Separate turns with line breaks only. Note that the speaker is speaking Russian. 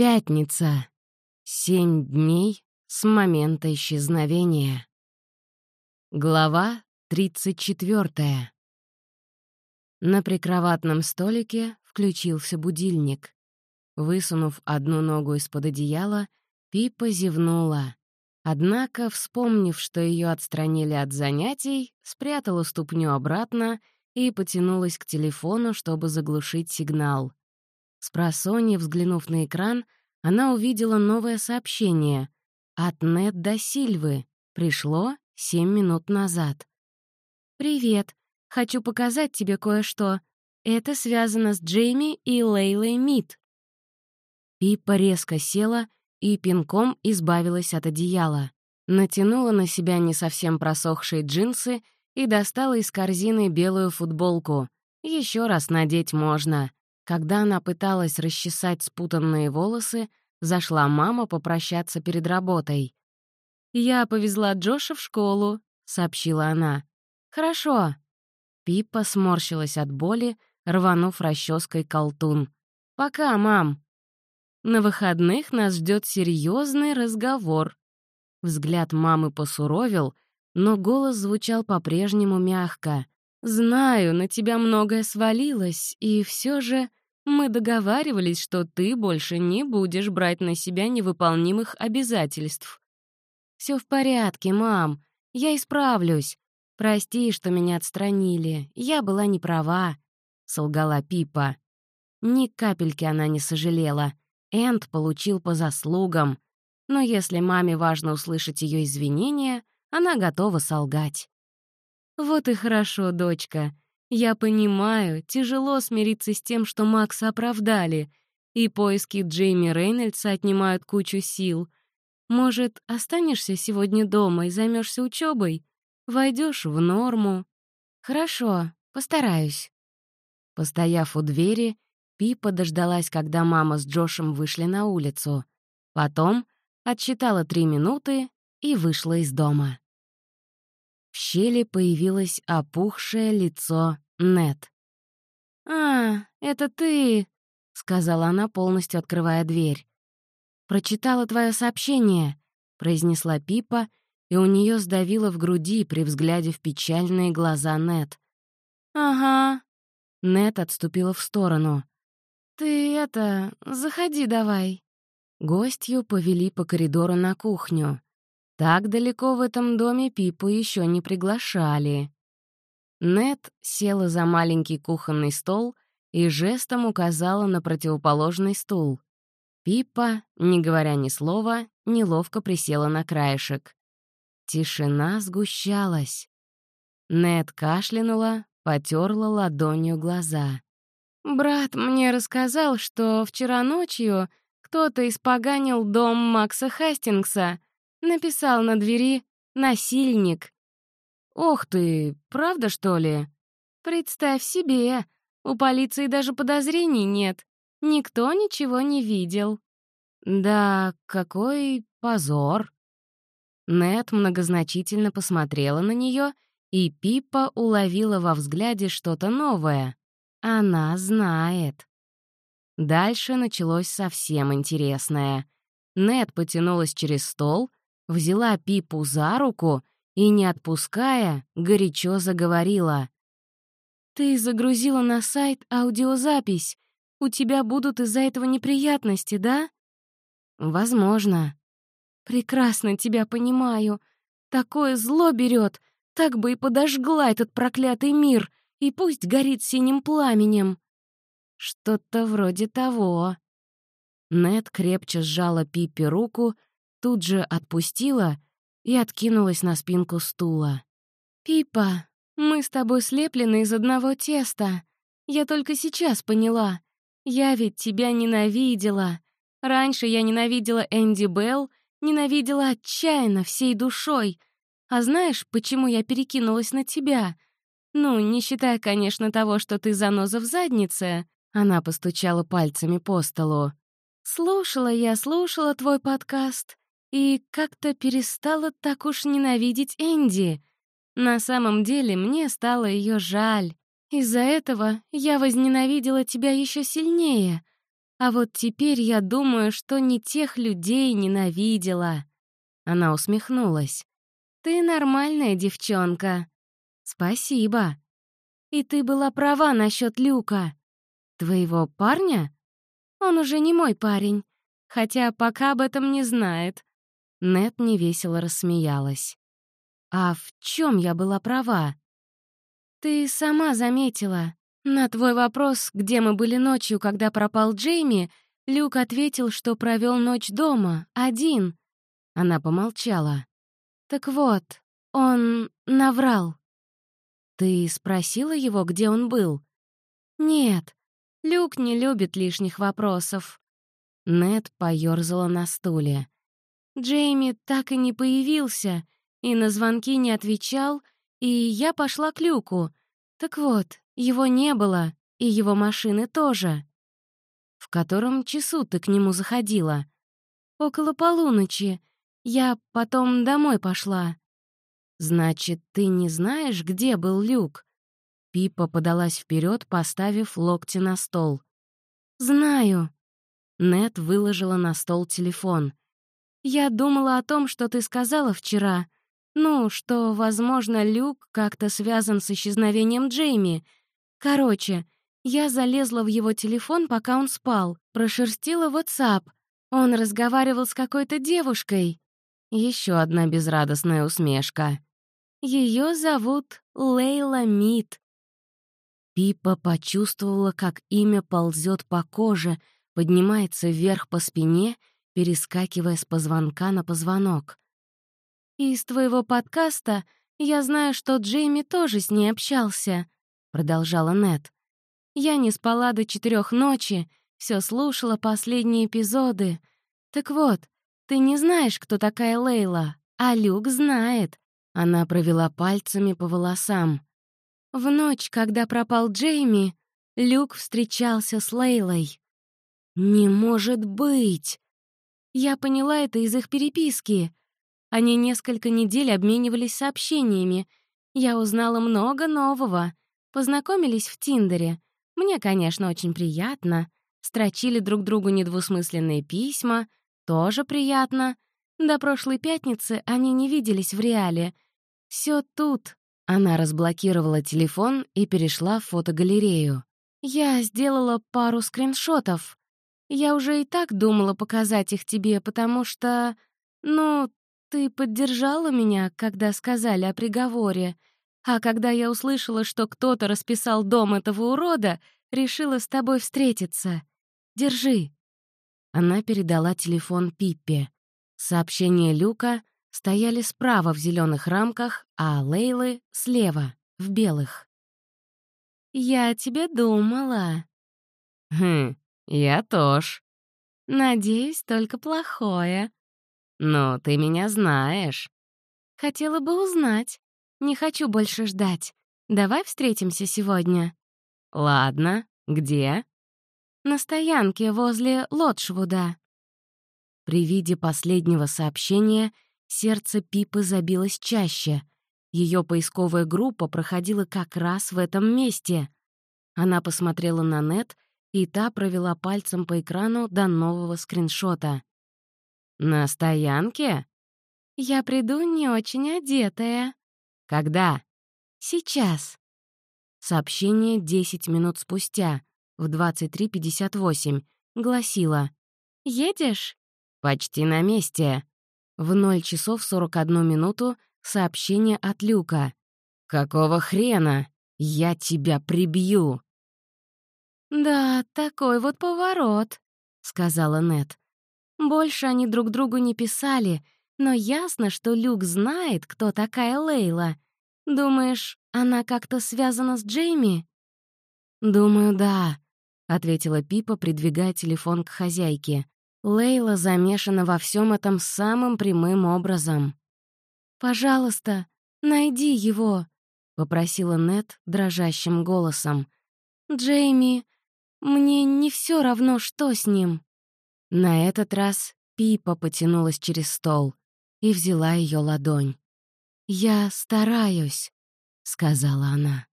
Пятница. Семь дней с момента исчезновения. Глава 34. На прикроватном столике включился будильник. Высунув одну ногу из-под одеяла, Пипа зевнула. Однако, вспомнив, что ее отстранили от занятий, спрятала ступню обратно и потянулась к телефону, чтобы заглушить сигнал. С просонья, взглянув на экран, она увидела новое сообщение. От Нет до Сильвы. Пришло семь минут назад. «Привет. Хочу показать тебе кое-что. Это связано с Джейми и Лейлой Мид». Пипа резко села и пинком избавилась от одеяла. Натянула на себя не совсем просохшие джинсы и достала из корзины белую футболку. Еще раз надеть можно. Когда она пыталась расчесать спутанные волосы, зашла мама попрощаться перед работой. «Я повезла Джоша в школу», — сообщила она. «Хорошо». Пиппа сморщилась от боли, рванув расческой колтун. «Пока, мам». «На выходных нас ждет серьезный разговор». Взгляд мамы посуровил, но голос звучал по-прежнему мягко. «Знаю, на тебя многое свалилось, и все же мы договаривались, что ты больше не будешь брать на себя невыполнимых обязательств». Все в порядке, мам, я исправлюсь. Прости, что меня отстранили, я была не права», — солгала Пипа. Ни капельки она не сожалела. Энд получил по заслугам. Но если маме важно услышать ее извинения, она готова солгать. «Вот и хорошо, дочка. Я понимаю, тяжело смириться с тем, что Макса оправдали, и поиски Джейми Рейнольдса отнимают кучу сил. Может, останешься сегодня дома и займешься учебой? Войдешь в норму. Хорошо, постараюсь. Постояв у двери, Пипа дождалась, когда мама с Джошем вышли на улицу. Потом отсчитала три минуты и вышла из дома. В щели появилось опухшее лицо Нет. «А, это ты!» — сказала она, полностью открывая дверь. «Прочитала твое сообщение», — произнесла Пипа, и у нее сдавило в груди при взгляде в печальные глаза Нет. «Ага». Нет отступила в сторону. «Ты это... заходи давай». Гостью повели по коридору на кухню. Так далеко в этом доме Пипу еще не приглашали. Нет села за маленький кухонный стол и жестом указала на противоположный стул. Пипа, не говоря ни слова, неловко присела на краешек. Тишина сгущалась. Нет кашлянула, потерла ладонью глаза. «Брат мне рассказал, что вчера ночью кто-то испоганил дом Макса Хастингса», Написал на двери «Насильник». «Ох ты, правда, что ли?» «Представь себе, у полиции даже подозрений нет. Никто ничего не видел». «Да, какой позор!» Нет многозначительно посмотрела на нее, и Пипа уловила во взгляде что-то новое. Она знает. Дальше началось совсем интересное. Нет потянулась через стол, взяла Пипу за руку и, не отпуская, горячо заговорила. «Ты загрузила на сайт аудиозапись. У тебя будут из-за этого неприятности, да?» «Возможно». «Прекрасно тебя понимаю. Такое зло берет, так бы и подожгла этот проклятый мир, и пусть горит синим пламенем». «Что-то вроде того». Нет крепче сжала Пипе руку, тут же отпустила и откинулась на спинку стула. «Пипа, мы с тобой слеплены из одного теста. Я только сейчас поняла. Я ведь тебя ненавидела. Раньше я ненавидела Энди Белл, ненавидела отчаянно, всей душой. А знаешь, почему я перекинулась на тебя? Ну, не считая, конечно, того, что ты заноза в заднице». Она постучала пальцами по столу. «Слушала я, слушала твой подкаст. И как-то перестала так уж ненавидеть Энди. На самом деле мне стало ее жаль. Из-за этого я возненавидела тебя еще сильнее. А вот теперь я думаю, что не тех людей ненавидела». Она усмехнулась. «Ты нормальная девчонка». «Спасибо. И ты была права насчет Люка. Твоего парня? Он уже не мой парень, хотя пока об этом не знает». Нет невесело рассмеялась. «А в чем я была права?» «Ты сама заметила. На твой вопрос, где мы были ночью, когда пропал Джейми, Люк ответил, что провел ночь дома, один». Она помолчала. «Так вот, он наврал». «Ты спросила его, где он был?» «Нет, Люк не любит лишних вопросов». Нед поёрзала на стуле. Джейми так и не появился, и на звонки не отвечал, и я пошла к Люку. Так вот, его не было, и его машины тоже. В котором часу ты к нему заходила? Около полуночи. Я потом домой пошла. Значит, ты не знаешь, где был Люк? Пипа подалась вперед, поставив локти на стол. «Знаю». Нет выложила на стол телефон. «Я думала о том, что ты сказала вчера. Ну, что, возможно, Люк как-то связан с исчезновением Джейми. Короче, я залезла в его телефон, пока он спал, прошерстила WhatsApp. Он разговаривал с какой-то девушкой. Еще одна безрадостная усмешка. Ее зовут Лейла Мид. Пипа почувствовала, как имя ползет по коже, поднимается вверх по спине, перескакивая с позвонка на позвонок. «Из твоего подкаста я знаю, что Джейми тоже с ней общался», — продолжала Нет. «Я не спала до четырех ночи, все слушала последние эпизоды. Так вот, ты не знаешь, кто такая Лейла, а Люк знает». Она провела пальцами по волосам. В ночь, когда пропал Джейми, Люк встречался с Лейлой. «Не может быть!» Я поняла это из их переписки. Они несколько недель обменивались сообщениями. Я узнала много нового. Познакомились в Тиндере. Мне, конечно, очень приятно. Строчили друг другу недвусмысленные письма. Тоже приятно. До прошлой пятницы они не виделись в реале. Все тут. Она разблокировала телефон и перешла в фотогалерею. Я сделала пару скриншотов. Я уже и так думала показать их тебе, потому что... Ну, ты поддержала меня, когда сказали о приговоре, а когда я услышала, что кто-то расписал дом этого урода, решила с тобой встретиться. Держи». Она передала телефон Пиппе. Сообщения Люка стояли справа в зеленых рамках, а Лейлы — слева, в белых. «Я тебе думала». «Хм, я тоже». «Надеюсь, только плохое», «Ну, ты меня знаешь». «Хотела бы узнать. Не хочу больше ждать. Давай встретимся сегодня». «Ладно. Где?» «На стоянке возле Лотшвуда». При виде последнего сообщения сердце Пипы забилось чаще. Ее поисковая группа проходила как раз в этом месте. Она посмотрела на Нет, и та провела пальцем по экрану до нового скриншота. «На стоянке?» «Я приду не очень одетая». «Когда?» «Сейчас». Сообщение 10 минут спустя, в 23.58, гласило «Едешь?» «Почти на месте». В 0 часов 41 минуту сообщение от Люка. «Какого хрена? Я тебя прибью!» «Да, такой вот поворот», — сказала Нет. Больше они друг другу не писали, но ясно, что Люк знает, кто такая Лейла. Думаешь, она как-то связана с Джейми? «Думаю, да», — ответила Пипа, придвигая телефон к хозяйке. Лейла замешана во всем этом самым прямым образом. «Пожалуйста, найди его», — попросила Нет дрожащим голосом. «Джейми, мне не все равно, что с ним». На этот раз Пипа потянулась через стол и взяла ее ладонь. «Я стараюсь», — сказала она.